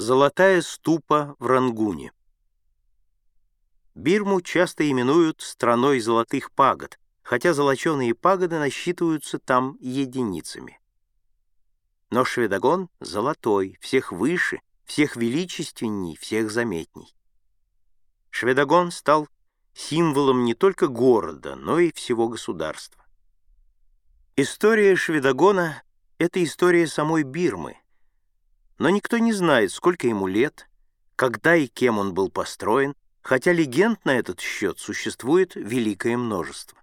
Золотая ступа в Рангуне. Бирму часто именуют «страной золотых пагод», хотя золоченые пагоды насчитываются там единицами. Но Шведогон золотой, всех выше, всех величественней, всех заметней. Шведогон стал символом не только города, но и всего государства. История Шведогона — это история самой Бирмы, но никто не знает, сколько ему лет, когда и кем он был построен, хотя легенд на этот счет существует великое множество.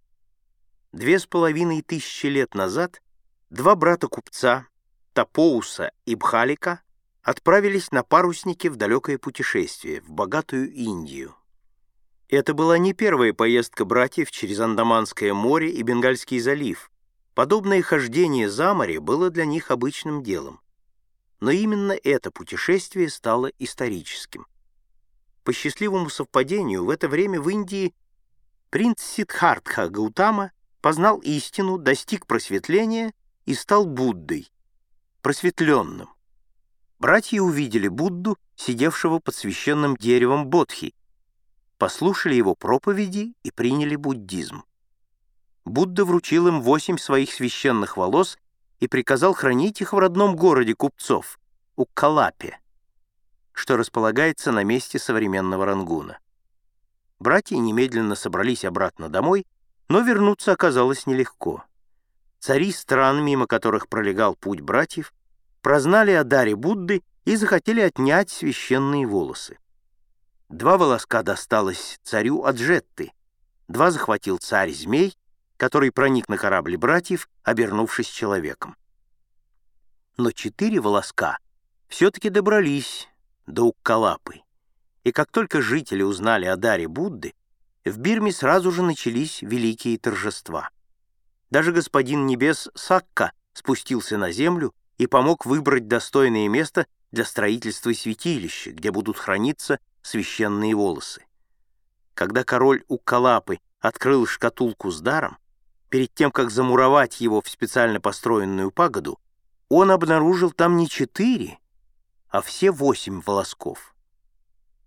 Две с половиной тысячи лет назад два брата-купца, Тапоуса и Бхалика, отправились на паруснике в далекое путешествие, в богатую Индию. Это была не первая поездка братьев через Андаманское море и Бенгальский залив. Подобное хождение за море было для них обычным делом. Но именно это путешествие стало историческим. По счастливому совпадению, в это время в Индии принц Сиддхартха Гаутама познал истину, достиг просветления и стал Буддой, просветленным. Братья увидели Будду, сидевшего под священным деревом Бодхи, послушали его проповеди и приняли буддизм. Будда вручил им восемь своих священных волос и приказал хранить их в родном городе купцов, Уккалапе, что располагается на месте современного Рангуна. Братья немедленно собрались обратно домой, но вернуться оказалось нелегко. Цари стран, мимо которых пролегал путь братьев, прознали о даре Будды и захотели отнять священные волосы. Два волоска досталось царю Аджетты, два захватил царь-змей, который проник на корабль братьев, обернувшись человеком. Но четыре волоска все-таки добрались до Уккалапы, и как только жители узнали о даре Будды, в Бирме сразу же начались великие торжества. Даже господин Небес Сакка спустился на землю и помог выбрать достойное место для строительства святилища, где будут храниться священные волосы. Когда король Уккалапы открыл шкатулку с даром, перед тем, как замуровать его в специально построенную пагоду, он обнаружил там не четыре, а все восемь волосков.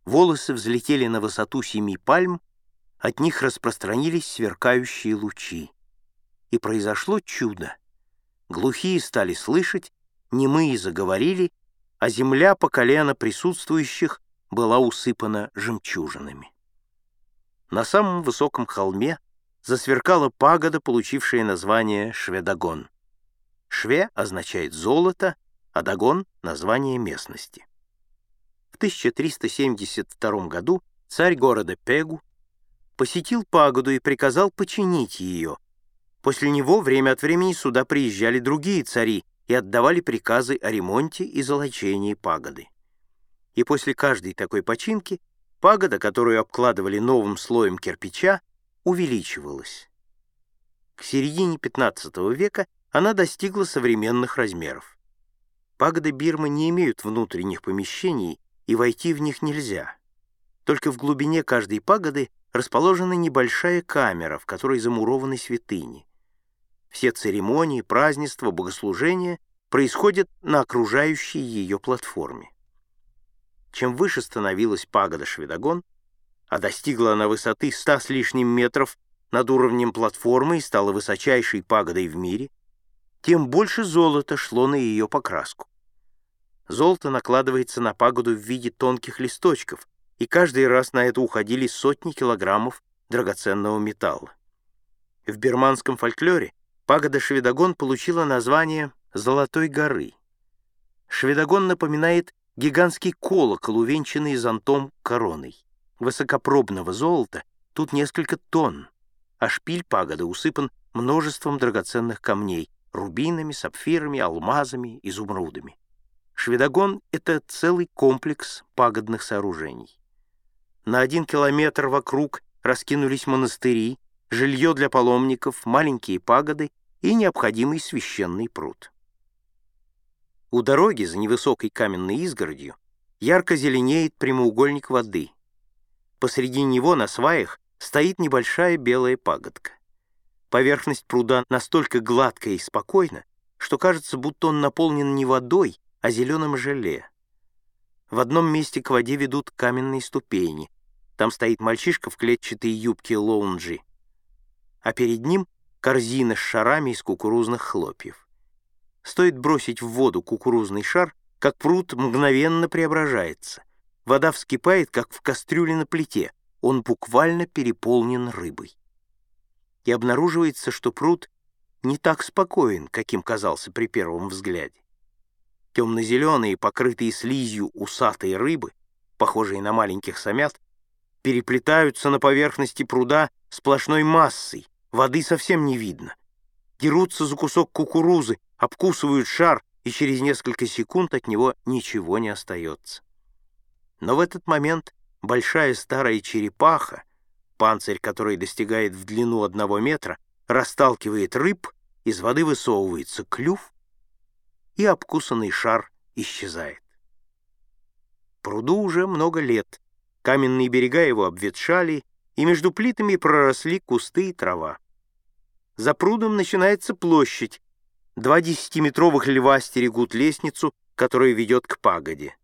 Волосы взлетели на высоту семи пальм, от них распространились сверкающие лучи. И произошло чудо. Глухие стали слышать, немые заговорили, а земля по колено присутствующих была усыпана жемчужинами. На самом высоком холме засверкала пагода, получившая название Шведогон. Шве означает «золото», а Дагон — название местности. В 1372 году царь города Пегу посетил пагоду и приказал починить ее. После него время от времени сюда приезжали другие цари и отдавали приказы о ремонте и золочении пагоды. И после каждой такой починки пагода, которую обкладывали новым слоем кирпича, увеличивалась. К середине XV века она достигла современных размеров. Пагоды Бирмы не имеют внутренних помещений, и войти в них нельзя. Только в глубине каждой пагоды расположена небольшая камера, в которой замурованы святыни. Все церемонии, празднества, богослужения происходят на окружающей ее платформе. Чем выше становилась пагода Шведогон, а достигла она высоты ста с лишним метров над уровнем платформы и стала высочайшей пагодой в мире, тем больше золота шло на ее покраску. Золото накладывается на пагоду в виде тонких листочков, и каждый раз на это уходили сотни килограммов драгоценного металла. В бирманском фольклоре пагода Шведогон получила название «Золотой горы». Шведогон напоминает гигантский колокол, увенчанный зонтом короной высокопробного золота тут несколько тонн, а шпиль пагоды усыпан множеством драгоценных камней, рубинами, сапфирами, алмазами, изумрудами. Шведогон — это целый комплекс пагодных сооружений. На один километр вокруг раскинулись монастыри, жилье для паломников, маленькие пагоды и необходимый священный пруд. У дороги за невысокой каменной изгородью ярко зеленеет прямоугольник воды — Посреди него на сваях стоит небольшая белая пагодка. Поверхность пруда настолько гладкая и спокойна, что кажется, будто он наполнен не водой, а зеленым желе. В одном месте к воде ведут каменные ступени. Там стоит мальчишка в клетчатой юбке лоунджи, а перед ним корзина с шарами из кукурузных хлопьев. Стоит бросить в воду кукурузный шар, как пруд мгновенно преображается. Вода вскипает, как в кастрюле на плите. Он буквально переполнен рыбой. И обнаруживается, что пруд не так спокоен, каким казался при первом взгляде. Темно-зеленые, покрытые слизью усатые рыбы, похожие на маленьких самят, переплетаются на поверхности пруда сплошной массой, воды совсем не видно. Дерутся за кусок кукурузы, обкусывают шар, и через несколько секунд от него ничего не остается. Но в этот момент большая старая черепаха, панцирь которой достигает в длину одного метра, расталкивает рыб, из воды высовывается клюв, и обкусанный шар исчезает. Пруду уже много лет, каменные берега его обветшали, и между плитами проросли кусты и трава. За прудом начинается площадь. Два десятиметровых льва стерегут лестницу, которая ведет к пагоде.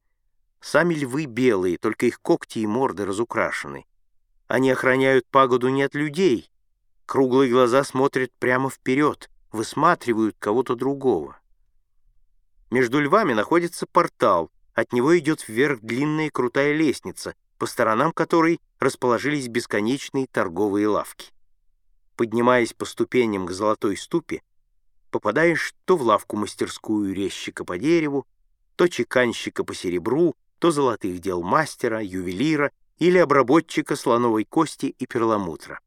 Сами львы белые, только их когти и морды разукрашены. Они охраняют пагоду не от людей. Круглые глаза смотрят прямо вперед, высматривают кого-то другого. Между львами находится портал, от него идет вверх длинная крутая лестница, по сторонам которой расположились бесконечные торговые лавки. Поднимаясь по ступеням к золотой ступе, попадаешь то в лавку-мастерскую резчика по дереву, то чеканщика по серебру, то золотых дел мастера, ювелира или обработчика слоновой кости и перламутра.